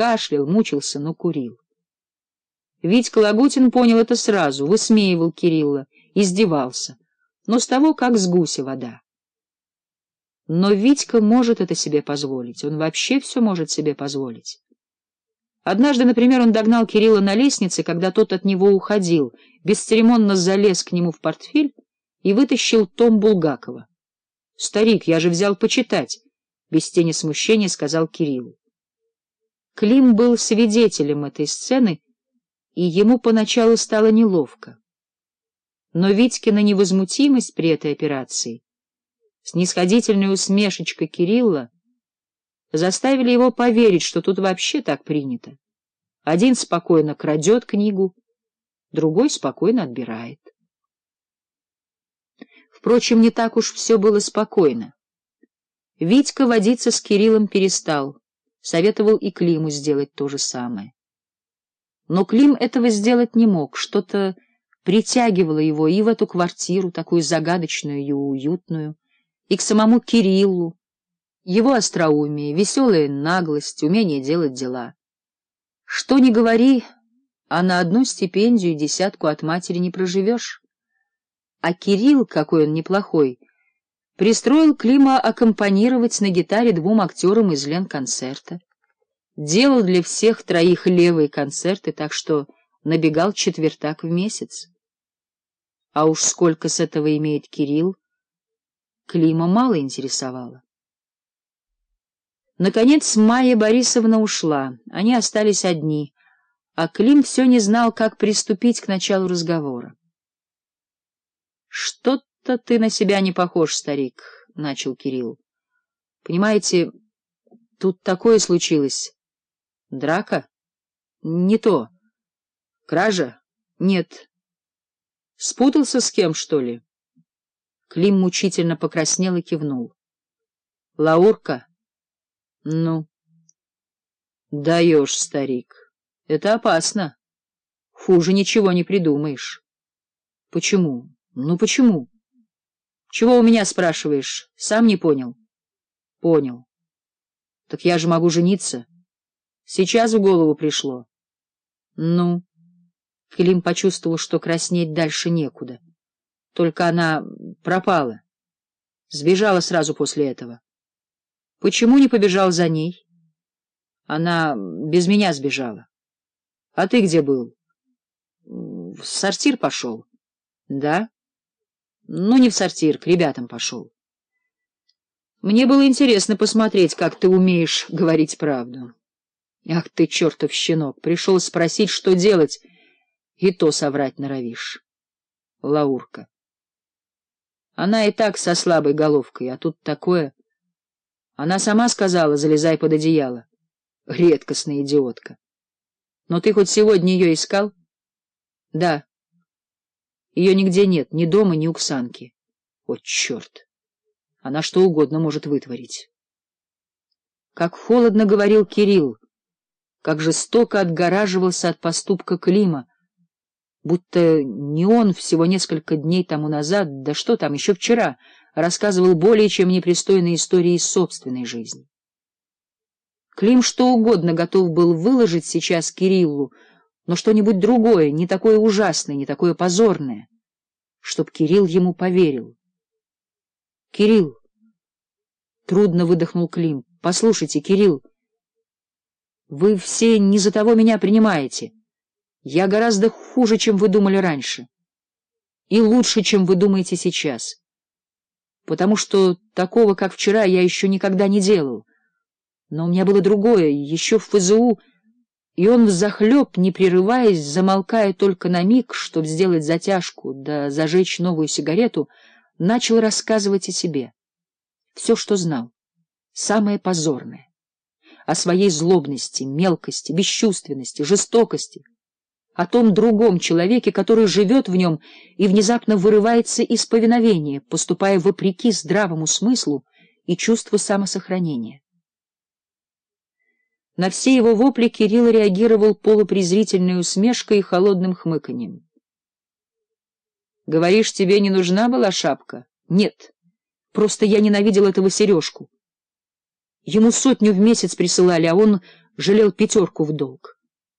кашлял, мучился, но курил. Витька Лагутин понял это сразу, высмеивал Кирилла, издевался. Но с того, как с гуся вода. Но Витька может это себе позволить, он вообще все может себе позволить. Однажды, например, он догнал Кирилла на лестнице, когда тот от него уходил, бесцеремонно залез к нему в портфель и вытащил том Булгакова. — Старик, я же взял почитать, — без тени смущения сказал Кирилл. Клим был свидетелем этой сцены, и ему поначалу стало неловко. Но Витькина невозмутимость при этой операции, снисходительная усмешечка Кирилла, заставили его поверить, что тут вообще так принято. Один спокойно крадет книгу, другой спокойно отбирает. Впрочем, не так уж все было спокойно. Витька водиться с Кириллом перестал советовал и Климу сделать то же самое. Но Клим этого сделать не мог, что-то притягивало его и в эту квартиру, такую загадочную и уютную, и к самому Кириллу, его остроумие, веселая наглость, умение делать дела. Что ни говори, а на одну стипендию десятку от матери не проживешь. А Кирилл, какой он неплохой, — пристроил Клима аккомпанировать на гитаре двум актерам из лен концерта. Делал для всех троих левые концерты, так что набегал четвертак в месяц. А уж сколько с этого имеет Кирилл, Клима мало интересовало. Наконец Майя Борисовна ушла, они остались одни, а Клим все не знал, как приступить к началу разговора. Что будто ты на себя не похож, старик, — начал Кирилл. — Понимаете, тут такое случилось. Драка? Не то. Кража? Нет. Спутался с кем, что ли? Клим мучительно покраснел и кивнул. — Лаурка? — Ну? — Даешь, старик. Это опасно. Хуже ничего не придумаешь. — Почему? Ну почему? Чего у меня спрашиваешь? Сам не понял? Понял. Так я же могу жениться. Сейчас в голову пришло. Ну? Клим почувствовал, что краснеть дальше некуда. Только она пропала. Сбежала сразу после этого. Почему не побежал за ней? Она без меня сбежала. А ты где был? В сортир пошел. Да? но не в сортир, к ребятам пошел. Мне было интересно посмотреть, как ты умеешь говорить правду. Ах ты, чертов щенок, пришел спросить, что делать, и то соврать норовишь. Лаурка. Она и так со слабой головкой, а тут такое. Она сама сказала, залезай под одеяло. Редкостная идиотка. Но ты хоть сегодня ее искал? Да. Ее нигде нет, ни дома, ни у Ксанки. О, черт! Она что угодно может вытворить. Как холодно говорил Кирилл, как жестоко отгораживался от поступка Клима, будто не он всего несколько дней тому назад, да что там, еще вчера, рассказывал более чем непристойные истории из собственной жизни. Клим что угодно готов был выложить сейчас Кириллу, но что-нибудь другое, не такое ужасное, не такое позорное, чтоб Кирилл ему поверил. — Кирилл! — трудно выдохнул Клим. — Послушайте, Кирилл, вы все не за того меня принимаете. Я гораздо хуже, чем вы думали раньше. И лучше, чем вы думаете сейчас. Потому что такого, как вчера, я еще никогда не делал. Но у меня было другое, еще в ФЗУ и он взахлеб, не прерываясь, замолкая только на миг, чтобы сделать затяжку да зажечь новую сигарету, начал рассказывать о себе. Все, что знал, самое позорное, о своей злобности, мелкости, бесчувственности, жестокости, о том другом человеке, который живет в нем и внезапно вырывается из повиновения, поступая вопреки здравому смыслу и чувству самосохранения. На все его вопли Кирилл реагировал полупрезрительной усмешкой и холодным хмыканьем. «Говоришь, тебе не нужна была шапка?» «Нет, просто я ненавидел этого сережку. Ему сотню в месяц присылали, а он жалел пятерку в долг».